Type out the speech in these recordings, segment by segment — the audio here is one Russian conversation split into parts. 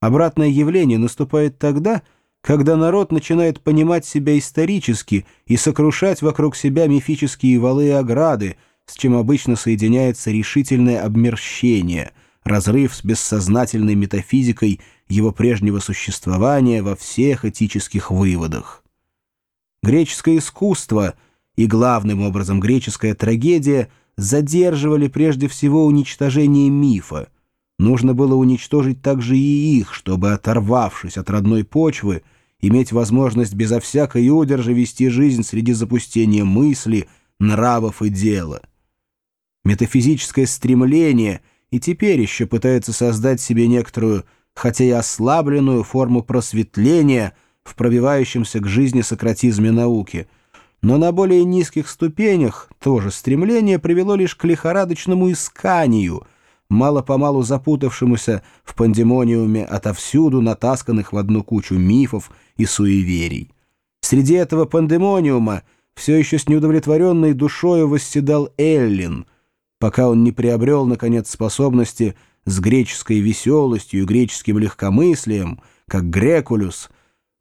Обратное явление наступает тогда, когда народ начинает понимать себя исторически и сокрушать вокруг себя мифические валы и ограды, с чем обычно соединяется решительное обмерщение, разрыв с бессознательной метафизикой его прежнего существования во всех этических выводах. Греческое искусство и, главным образом, греческая трагедия задерживали прежде всего уничтожение мифа, Нужно было уничтожить также и их, чтобы, оторвавшись от родной почвы, иметь возможность безо всякой удержи вести жизнь среди запустения мысли, нравов и дела. Метафизическое стремление и теперь еще пытается создать себе некоторую, хотя и ослабленную форму просветления в пробивающемся к жизни сократизме науки, но на более низких ступенях тоже стремление привело лишь к лихорадочному исканию — мало-помалу запутавшемуся в пандемониуме отовсюду натасканных в одну кучу мифов и суеверий. Среди этого пандемониума все еще с неудовлетворенной душою восседал Эллин, пока он не приобрел, наконец, способности с греческой веселостью и греческим легкомыслием, как Грекулюс,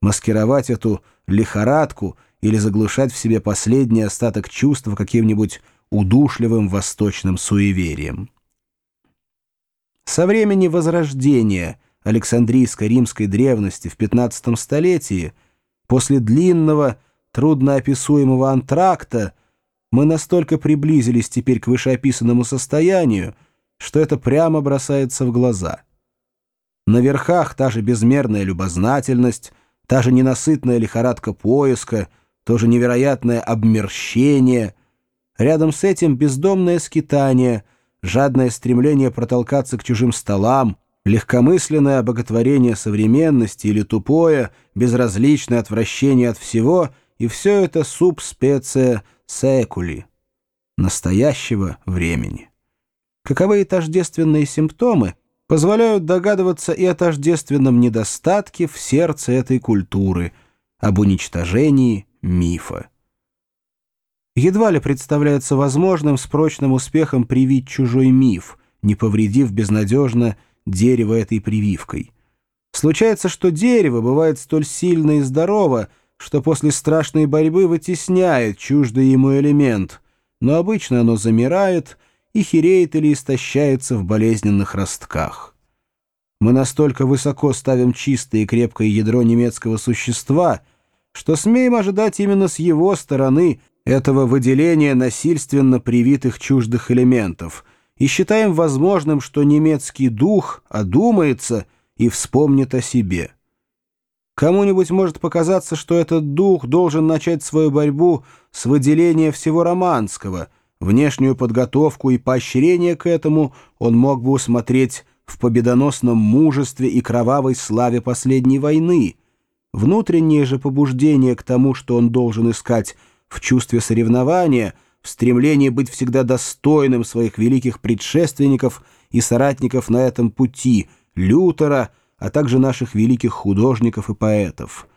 маскировать эту лихорадку или заглушать в себе последний остаток чувства каким-нибудь удушливым восточным суеверием. Со времени возрождения Александрийской римской древности в 15 столетии, после длинного, трудноописуемого антракта, мы настолько приблизились теперь к вышеописанному состоянию, что это прямо бросается в глаза. На верхах та же безмерная любознательность, та же ненасытная лихорадка поиска, то же невероятное обмерщение. Рядом с этим бездомное скитание — жадное стремление протолкаться к чужим столам, легкомысленное обоготворение современности или тупое, безразличное отвращение от всего, и все это субспеция секули, настоящего времени. Каковы тождественные симптомы позволяют догадываться и о тождественном недостатке в сердце этой культуры, об уничтожении мифа. Едва ли представляется возможным с прочным успехом привить чужой миф, не повредив безнадежно дерево этой прививкой. Случается, что дерево бывает столь сильно и здорово, что после страшной борьбы вытесняет чуждый ему элемент, но обычно оно замирает и хереет или истощается в болезненных ростках. Мы настолько высоко ставим чистое и крепкое ядро немецкого существа, что смеем ожидать именно с его стороны – этого выделения насильственно привитых чуждых элементов и считаем возможным, что немецкий дух одумается и вспомнит о себе. Кому-нибудь может показаться, что этот дух должен начать свою борьбу с выделения всего романского, внешнюю подготовку и поощрение к этому он мог бы усмотреть в победоносном мужестве и кровавой славе последней войны. Внутреннее же побуждение к тому, что он должен искать в чувстве соревнования, в стремлении быть всегда достойным своих великих предшественников и соратников на этом пути, Лютера, а также наших великих художников и поэтов.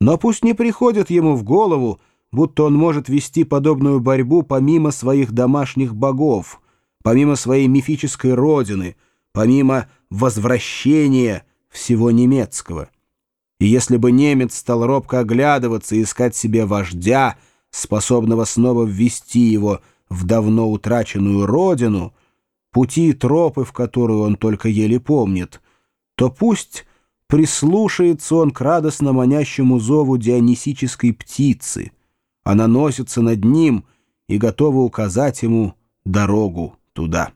Но пусть не приходит ему в голову, будто он может вести подобную борьбу помимо своих домашних богов, помимо своей мифической родины, помимо возвращения всего немецкого. И если бы немец стал робко оглядываться и искать себе вождя, способного снова ввести его в давно утраченную родину, пути и тропы, в которую он только еле помнит, то пусть прислушается он к радостно манящему зову дионисической птицы. Она носится над ним и готова указать ему дорогу туда.